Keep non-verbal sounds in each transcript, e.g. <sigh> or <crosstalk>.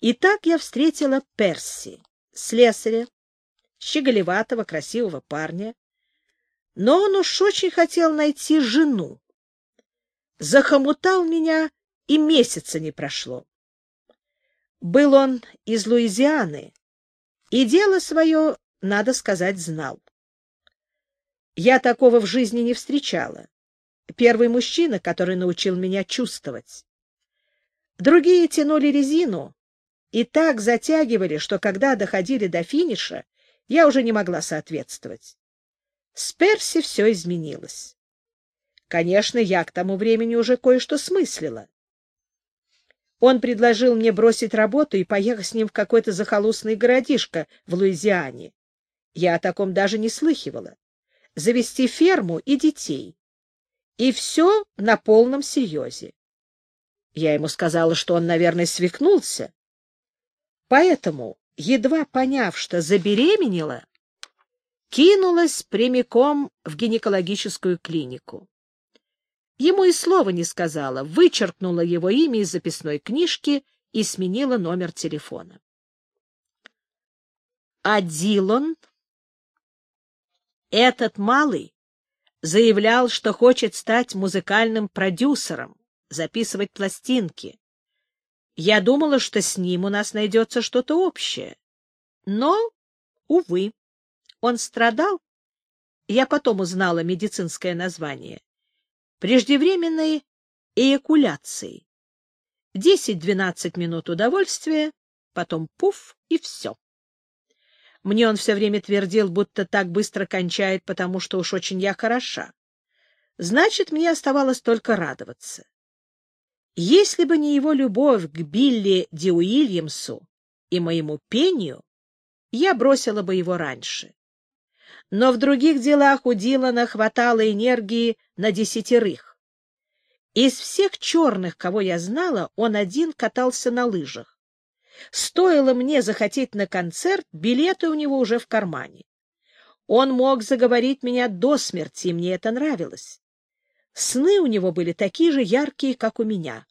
И так я встретила Перси, слесаря, щеголеватого, красивого парня. Но он уж очень хотел найти жену. Захомутал меня, и месяца не прошло. Был он из Луизианы, и дело свое, надо сказать, знал. Я такого в жизни не встречала. Первый мужчина, который научил меня чувствовать. Другие тянули резину и так затягивали, что когда доходили до финиша, я уже не могла соответствовать. С Перси все изменилось. Конечно, я к тому времени уже кое-что смыслила. Он предложил мне бросить работу и поехать с ним в какой-то захолустный городишко в Луизиане. Я о таком даже не слыхивала. Завести ферму и детей. И все на полном серьезе. Я ему сказала, что он, наверное, свихнулся. Поэтому, едва поняв, что забеременела, кинулась прямиком в гинекологическую клинику. Ему и слова не сказала, вычеркнула его имя из записной книжки и сменила номер телефона. А Дилон, этот малый, заявлял, что хочет стать музыкальным продюсером, записывать пластинки. Я думала, что с ним у нас найдется что-то общее. Но, увы, он страдал. Я потом узнала медицинское название преждевременной эякуляцией. Десять-двенадцать минут удовольствия, потом пуф и все. Мне он все время твердил, будто так быстро кончает, потому что уж очень я хороша. Значит, мне оставалось только радоваться. Если бы не его любовь к Билли Ди Уильямсу и моему пению, я бросила бы его раньше но в других делах у Дилана хватало энергии на десятерых. Из всех черных, кого я знала, он один катался на лыжах. Стоило мне захотеть на концерт, билеты у него уже в кармане. Он мог заговорить меня до смерти, и мне это нравилось. Сны у него были такие же яркие, как у меня.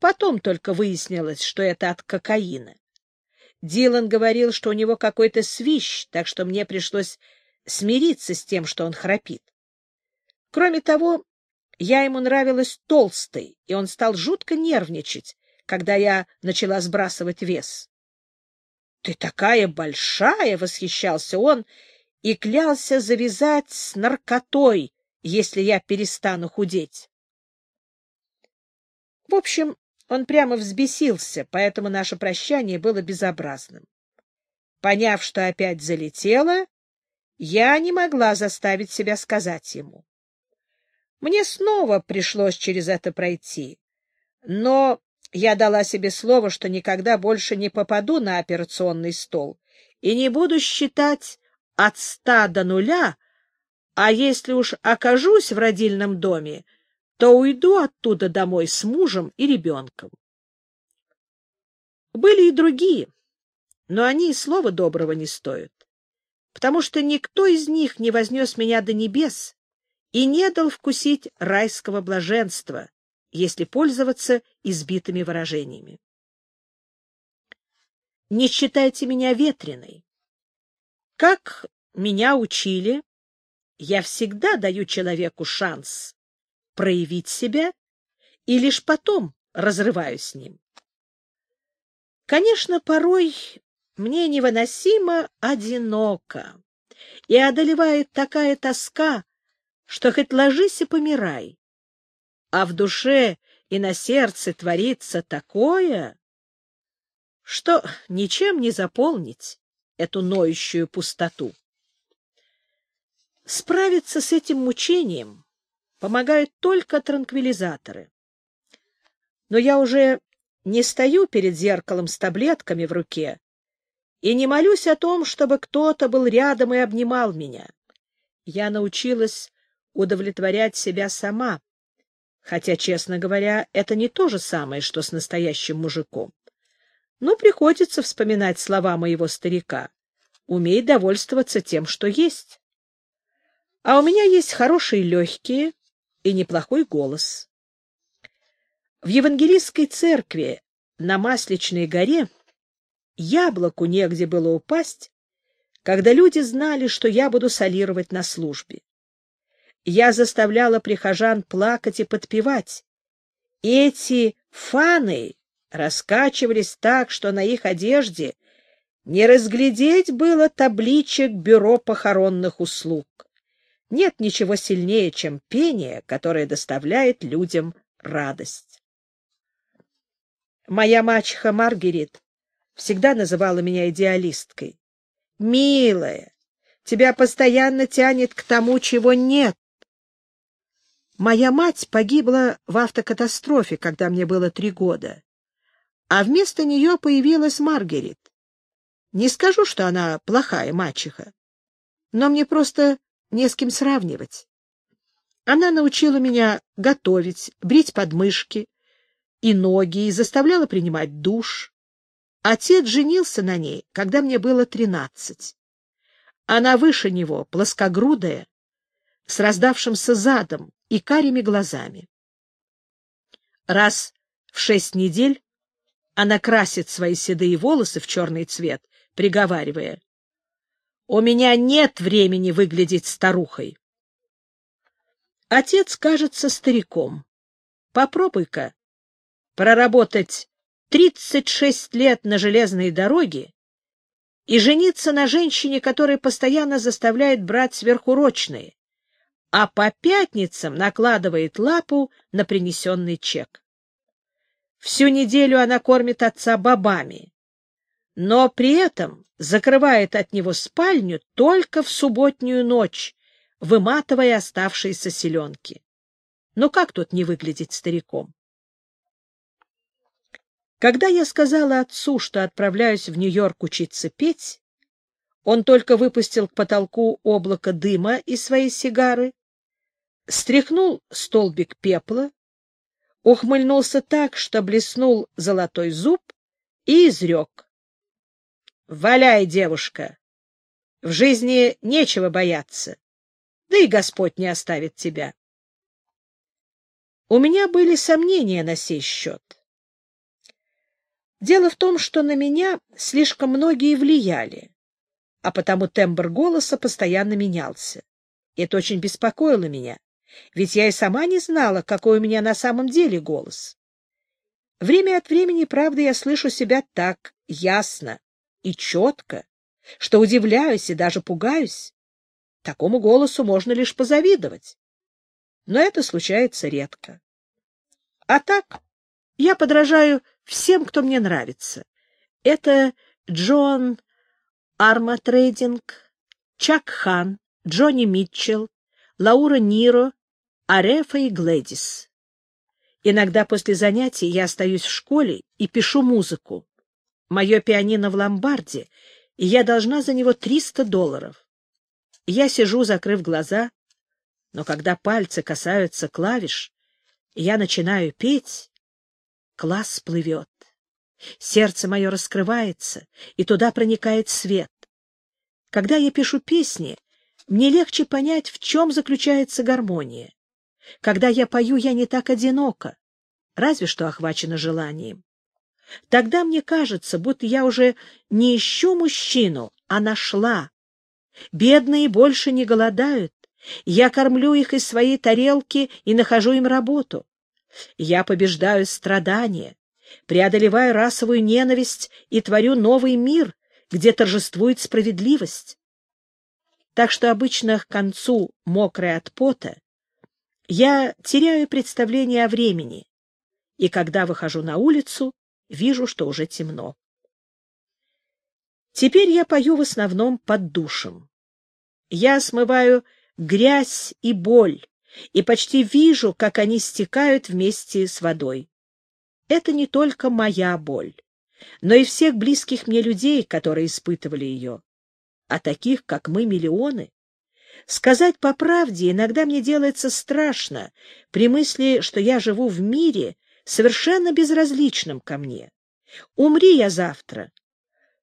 Потом только выяснилось, что это от кокаина. Дилан говорил, что у него какой-то свищ, так что мне пришлось смириться с тем, что он храпит. Кроме того, я ему нравилась толстой, и он стал жутко нервничать, когда я начала сбрасывать вес. — Ты такая большая! — восхищался он и клялся завязать с наркотой, если я перестану худеть. В общем, он прямо взбесился, поэтому наше прощание было безобразным. Поняв, что опять залетело, я не могла заставить себя сказать ему. Мне снова пришлось через это пройти, но я дала себе слово, что никогда больше не попаду на операционный стол и не буду считать от ста до нуля, а если уж окажусь в родильном доме, то уйду оттуда домой с мужем и ребенком. Были и другие, но они и слова доброго не стоят потому что никто из них не вознес меня до небес и не дал вкусить райского блаженства, если пользоваться избитыми выражениями. Не считайте меня ветреной. Как меня учили, я всегда даю человеку шанс проявить себя и лишь потом разрываю с ним. Конечно, порой мне невыносимо одиноко, и одолевает такая тоска, что хоть ложись и помирай. А в душе и на сердце творится такое, что ничем не заполнить эту ноющую пустоту. Справиться с этим мучением помогают только транквилизаторы. Но я уже не стою перед зеркалом с таблетками в руке, и не молюсь о том, чтобы кто-то был рядом и обнимал меня. Я научилась удовлетворять себя сама, хотя, честно говоря, это не то же самое, что с настоящим мужиком. Но приходится вспоминать слова моего старика. Умей довольствоваться тем, что есть. А у меня есть хорошие легкие и неплохой голос. В евангелистской церкви на Масличной горе яблоку негде было упасть, когда люди знали, что я буду солировать на службе. Я заставляла прихожан плакать и подпевать. Эти фаны раскачивались так, что на их одежде не разглядеть было табличек бюро похоронных услуг. Нет ничего сильнее, чем пение, которое доставляет людям радость. Моя мачеха Маргарет всегда называла меня идеалисткой. «Милая, тебя постоянно тянет к тому, чего нет». Моя мать погибла в автокатастрофе, когда мне было три года, а вместо нее появилась Маргарет. Не скажу, что она плохая мачеха, но мне просто не с кем сравнивать. Она научила меня готовить, брить подмышки и ноги и заставляла принимать душ. Отец женился на ней, когда мне было тринадцать. Она выше него, плоскогрудая, с раздавшимся задом и карими глазами. Раз в шесть недель она красит свои седые волосы в черный цвет, приговаривая, «У меня нет времени выглядеть старухой». Отец кажется стариком. Попробуй-ка проработать 36 лет на железной дороге и жениться на женщине, которая постоянно заставляет брать сверхурочные, а по пятницам накладывает лапу на принесенный чек. Всю неделю она кормит отца бобами, но при этом закрывает от него спальню только в субботнюю ночь, выматывая оставшиеся селенки. Но как тут не выглядеть стариком? Когда я сказала отцу, что отправляюсь в Нью-Йорк учиться петь, он только выпустил к потолку облако дыма из своей сигары, стряхнул столбик пепла, ухмыльнулся так, что блеснул золотой зуб и изрек. — Валяй, девушка! В жизни нечего бояться да и Господь не оставит тебя. У меня были сомнения на сей счет. Дело в том, что на меня слишком многие влияли, а потому тембр голоса постоянно менялся. Это очень беспокоило меня, ведь я и сама не знала, какой у меня на самом деле голос. Время от времени, правда, я слышу себя так ясно и четко, что удивляюсь и даже пугаюсь. Такому голосу можно лишь позавидовать. Но это случается редко. А так, я подражаю всем, кто мне нравится. Это Джон Арматрейдинг, Чак Хан, Джонни Митчелл, Лаура Ниро, Арефа и Глэдис. Иногда после занятий я остаюсь в школе и пишу музыку. Мое пианино в ломбарде, и я должна за него 300 долларов. Я сижу, закрыв глаза, но когда пальцы касаются клавиш, я начинаю петь, класс плывет. Сердце мое раскрывается, и туда проникает свет. Когда я пишу песни, мне легче понять, в чем заключается гармония. Когда я пою, я не так одинока, разве что охвачена желанием. Тогда мне кажется, будто я уже не ищу мужчину, а нашла, Бедные больше не голодают. Я кормлю их из своей тарелки и нахожу им работу. Я побеждаю страдания, преодолеваю расовую ненависть и творю новый мир, где торжествует справедливость. Так что обычно к концу, мокрой от пота, я теряю представление о времени, и когда выхожу на улицу, вижу, что уже темно. Теперь я пою в основном под душем. Я смываю грязь и боль, и почти вижу, как они стекают вместе с водой. Это не только моя боль, но и всех близких мне людей, которые испытывали ее. А таких, как мы, миллионы. Сказать по правде, иногда мне делается страшно при мысли, что я живу в мире, совершенно безразличном ко мне. Умри я завтра,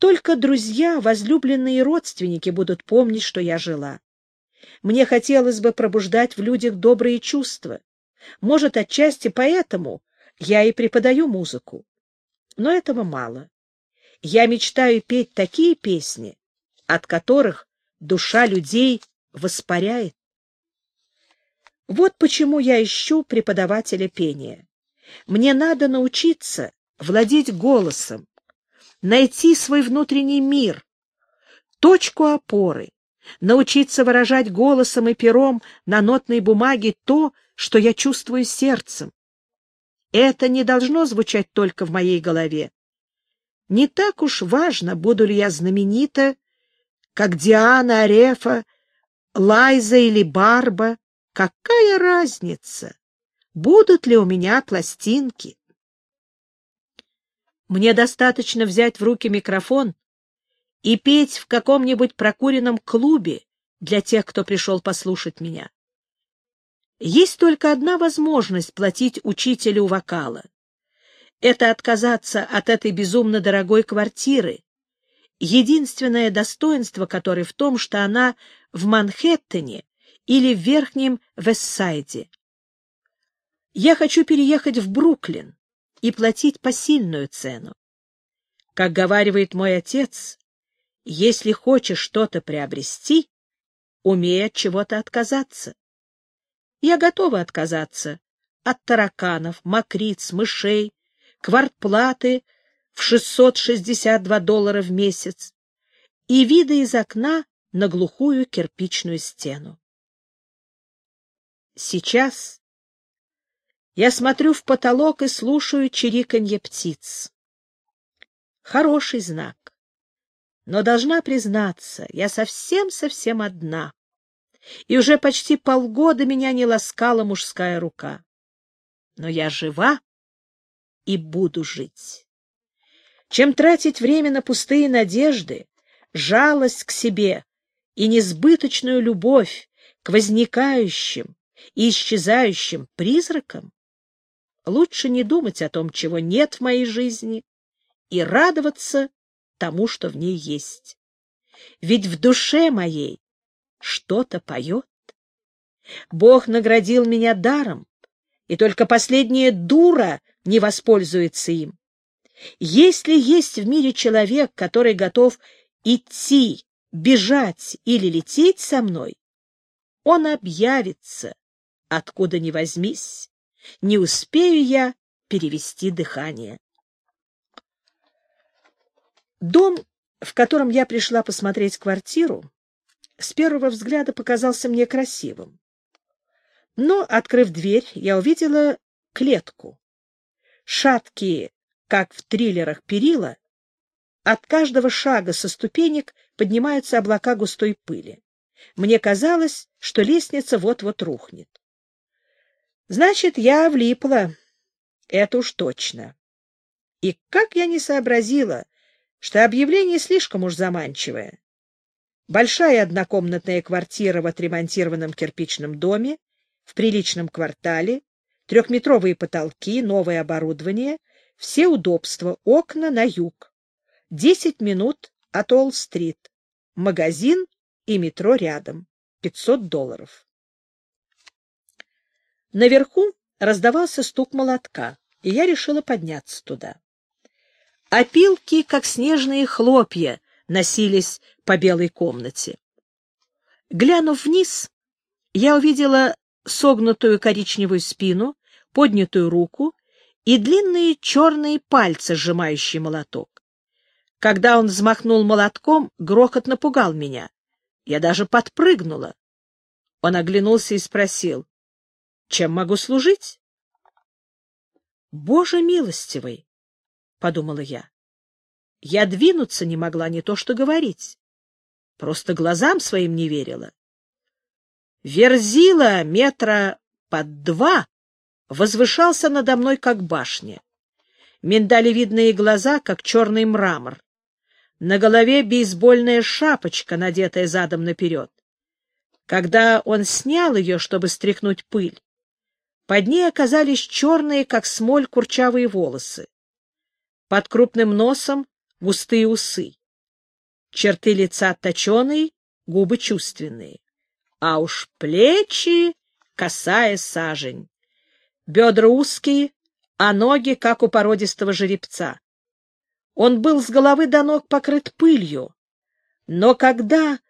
только друзья, возлюбленные родственники будут помнить, что я жила. Мне хотелось бы пробуждать в людях добрые чувства. Может, отчасти поэтому я и преподаю музыку. Но этого мало. Я мечтаю петь такие песни, от которых душа людей воспаряет. Вот почему я ищу преподавателя пения. Мне надо научиться владеть голосом, найти свой внутренний мир, точку опоры, научиться выражать голосом и пером на нотной бумаге то, что я чувствую сердцем. Это не должно звучать только в моей голове. Не так уж важно, буду ли я знаменита, как Диана Арефа, Лайза или Барба. Какая разница? Будут ли у меня пластинки? Мне достаточно взять в руки микрофон и петь в каком-нибудь прокуренном клубе для тех, кто пришел послушать меня. Есть только одна возможность платить учителю вокала. Это отказаться от этой безумно дорогой квартиры, единственное достоинство которой в том, что она в Манхэттене или в Верхнем Вестсайде. Я хочу переехать в Бруклин и платить посильную цену. Как говаривает мой отец, если хочешь что-то приобрести, умей от чего-то отказаться. Я готова отказаться от тараканов, мокриц, мышей, квартплаты в 662 доллара в месяц и вида из окна на глухую кирпичную стену. Сейчас я смотрю в потолок и слушаю чириканье птиц. Хороший знак. Но должна признаться, я совсем-совсем одна, и уже почти полгода меня не ласкала мужская рука. Но я жива и буду жить. Чем тратить время на пустые надежды, жалость к себе и несбыточную любовь к возникающим и исчезающим призракам, лучше не думать о том, чего нет в моей жизни, и радоваться тому, что в ней есть. Ведь в душе моей что-то поет. Бог наградил меня даром, и только последняя дура не воспользуется им. Если есть в мире человек, который готов идти, бежать или лететь со мной, он объявится, откуда ни возьмись, не успею я перевести дыхание. Дом, в котором я пришла посмотреть квартиру, с первого взгляда показался мне красивым. Но, открыв дверь, я увидела клетку. Шаткие, как в триллерах перила, от каждого шага со ступенек поднимаются облака густой пыли. Мне казалось, что лестница вот-вот рухнет. Значит, я влипла. Это уж точно. И как я не сообразила, что объявление слишком уж заманчивое. Большая однокомнатная квартира в отремонтированном кирпичном доме, в приличном квартале, трехметровые потолки, новое оборудование, все удобства, окна на юг. Десять минут от Олл-стрит, магазин и метро рядом. Пятьсот долларов. Наверху раздавался стук молотка, и я решила подняться туда. Опилки, как снежные хлопья, носились по белой комнате. Глянув вниз, я увидела согнутую коричневую спину, поднятую руку и длинные черные пальцы, сжимающие молоток. Когда он взмахнул молотком, грохот напугал меня. Я даже подпрыгнула. Он оглянулся и спросил, чем могу служить? Боже милостивый! — подумала я. Я двинуться не могла, не то что говорить. Просто глазам своим не верила. Верзила метра под два возвышался надо мной, как башня. Миндалевидные глаза, как черный мрамор. На голове бейсбольная шапочка, надетая задом наперед. Когда он снял ее, чтобы стряхнуть пыль, под ней оказались черные, как смоль, курчавые волосы. Под крупным носом густые усы. Черты лица точеные, губы чувственные. А уж плечи косая сажень. Бедра узкие, а ноги, как у породистого жеребца. Он был с головы до ног покрыт пылью, но когда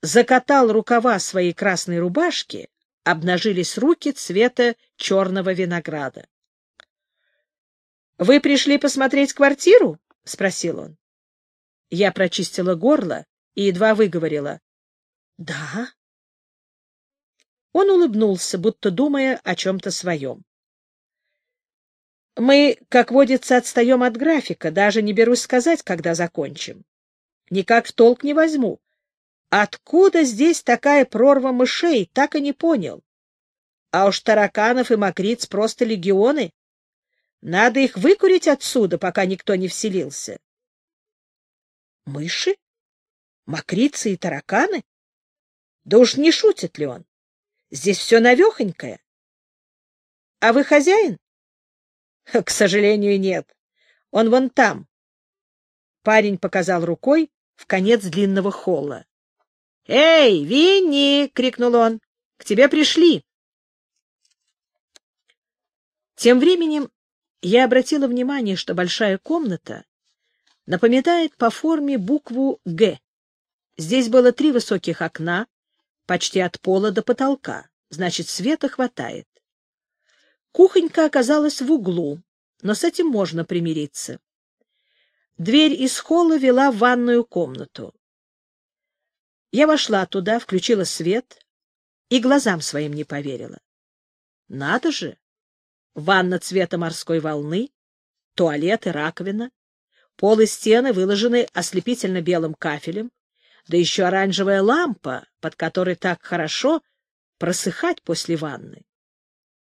закатал рукава своей красной рубашки, обнажились руки цвета черного винограда. — Вы пришли посмотреть квартиру? — спросил он. Я прочистила горло и едва выговорила. — Да. Он улыбнулся, будто думая о чем-то своем. — Мы, как водится, отстаем от графика, даже не берусь сказать, когда закончим. Никак в толк не возьму. Откуда здесь такая прорва мышей, так и не понял. А уж тараканов и мокриц просто легионы. Надо их выкурить отсюда, пока никто не вселился. Мыши? Мокрицы и тараканы? Да уж не шутит ли он? Здесь все навехонькое. А вы хозяин? К сожалению, нет. Он вон там. Парень показал рукой в конец длинного холла. «Эй, Винни!» — крикнул он. «К тебе пришли!» Тем временем я обратила внимание, что большая комната напоминает по форме букву «Г». Здесь было три высоких окна, почти от пола до потолка, значит, света хватает. Кухонька оказалась в углу, но с этим можно примириться. Дверь из холла вела в ванную комнату. Я вошла туда, включила свет и глазам своим не поверила. Надо же! Ванна цвета морской волны, туалет и раковина, пол и стены выложены ослепительно белым кафелем, да еще оранжевая лампа, под которой так хорошо просыхать после ванны.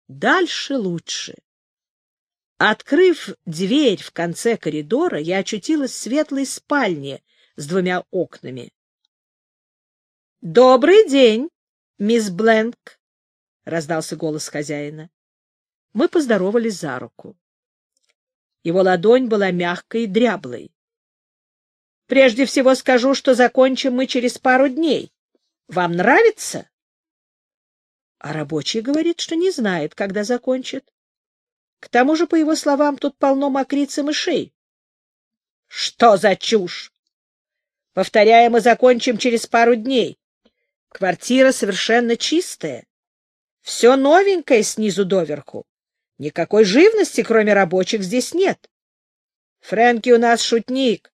Дальше лучше. Открыв дверь в конце коридора, я очутилась в светлой спальне с двумя окнами. «Добрый день, мисс Бленк!» — раздался голос хозяина. Мы поздоровались за руку. Его ладонь была мягкой и дряблой. «Прежде всего скажу, что закончим мы через пару дней. Вам нравится?» А рабочий говорит, что не знает, когда закончит. К тому же, по его словам, тут полно мокриц и мышей. «Что за чушь?» «Повторяю, мы закончим через пару дней. Квартира совершенно чистая. Все новенькое снизу доверху. Никакой живности, кроме рабочих, здесь нет. Фрэнки у нас шутник.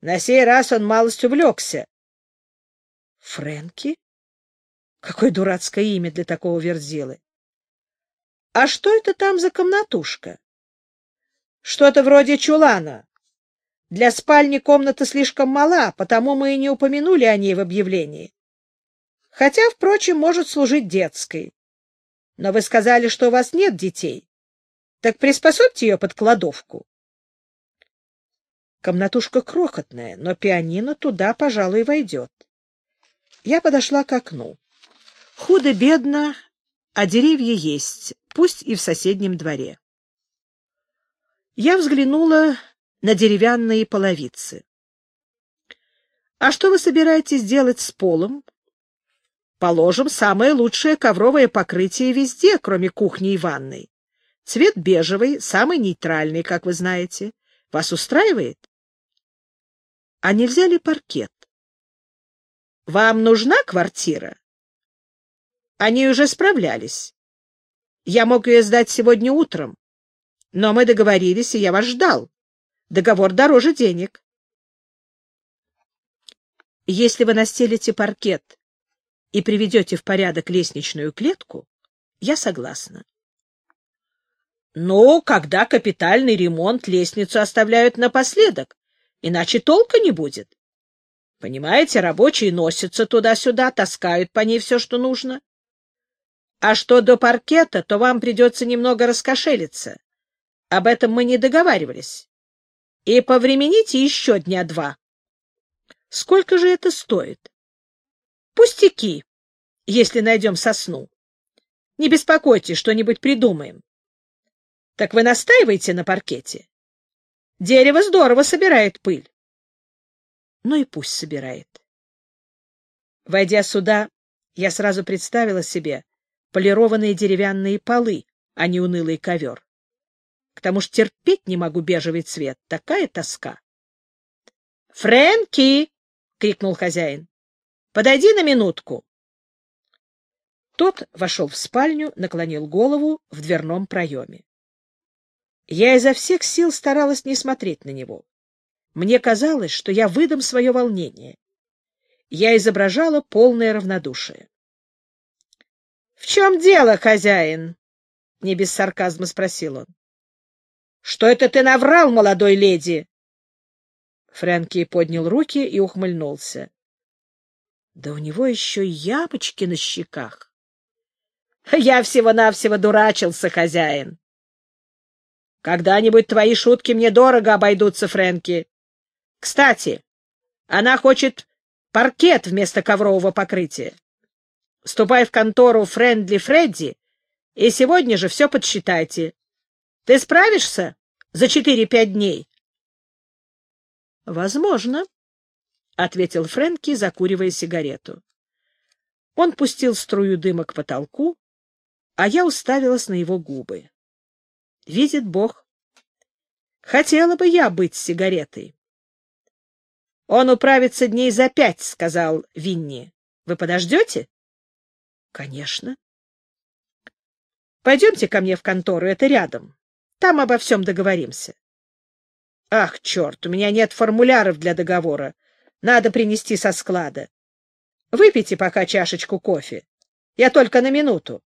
На сей раз он малость увлекся. Фрэнки? Какое дурацкое имя для такого верзилы. А что это там за комнатушка? Что-то вроде чулана. Для спальни комната слишком мала, потому мы и не упомянули о ней в объявлении хотя, впрочем, может служить детской. Но вы сказали, что у вас нет детей. Так приспособьте ее под кладовку. Комнатушка крохотная, но пианино туда, пожалуй, войдет. Я подошла к окну. Худо-бедно, а деревья есть, пусть и в соседнем дворе. Я взглянула на деревянные половицы. — А что вы собираетесь делать с полом? Положим, самое лучшее ковровое покрытие везде, кроме кухни и ванной. Цвет бежевый, самый нейтральный, как вы знаете. Вас устраивает? А нельзя ли паркет? Вам нужна квартира? Они уже справлялись. Я мог ее сдать сегодня утром. Но мы договорились, и я вас ждал. Договор дороже денег. Если вы настелите паркет и приведете в порядок лестничную клетку, я согласна. Но когда капитальный ремонт, лестницу оставляют напоследок, иначе толка не будет. Понимаете, рабочие носятся туда-сюда, таскают по ней все, что нужно. А что до паркета, то вам придется немного раскошелиться. Об этом мы не договаривались. И повремените еще дня два. Сколько же это стоит? Пустяки, если найдем сосну. Не беспокойтесь, что-нибудь придумаем. Так вы настаиваете на паркете? Дерево здорово собирает пыль. Ну и пусть собирает. Войдя сюда, я сразу представила себе полированные деревянные полы, а не унылый ковер. К тому же терпеть не могу бежевый цвет, такая тоска. Фрэнки! — крикнул хозяин. — Подойди на минутку. Тот вошел в спальню, наклонил голову в дверном проеме. Я изо всех сил старалась не смотреть на него. Мне казалось, что я выдам свое волнение. Я изображала полное равнодушие. — В чем дело, хозяин? — не без сарказма спросил он. — Что это ты наврал, молодой леди? Фрэнки поднял руки и ухмыльнулся. — Да у него еще яблочки на щеках. <laughs> — Я всего-навсего дурачился, хозяин. — Когда-нибудь твои шутки мне дорого обойдутся, Фрэнки. Кстати, она хочет паркет вместо коврового покрытия. Ступай в контору Френдли Фредди и сегодня же все подсчитайте. Ты справишься за четыре-пять дней? — Возможно, — ответил Фрэнки, закуривая сигарету. Он пустил струю дыма к потолку, а я уставилась на его губы. Видит Бог. Хотела бы я быть сигаретой. — Он управится дней за пять, — сказал Винни. — Вы подождете? — Конечно. — Пойдемте ко мне в контору, это рядом. Там обо всем договоримся. — Ах, черт, у меня нет формуляров для договора. Надо принести со склада. Выпейте пока чашечку кофе. Я только на минуту.